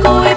loco.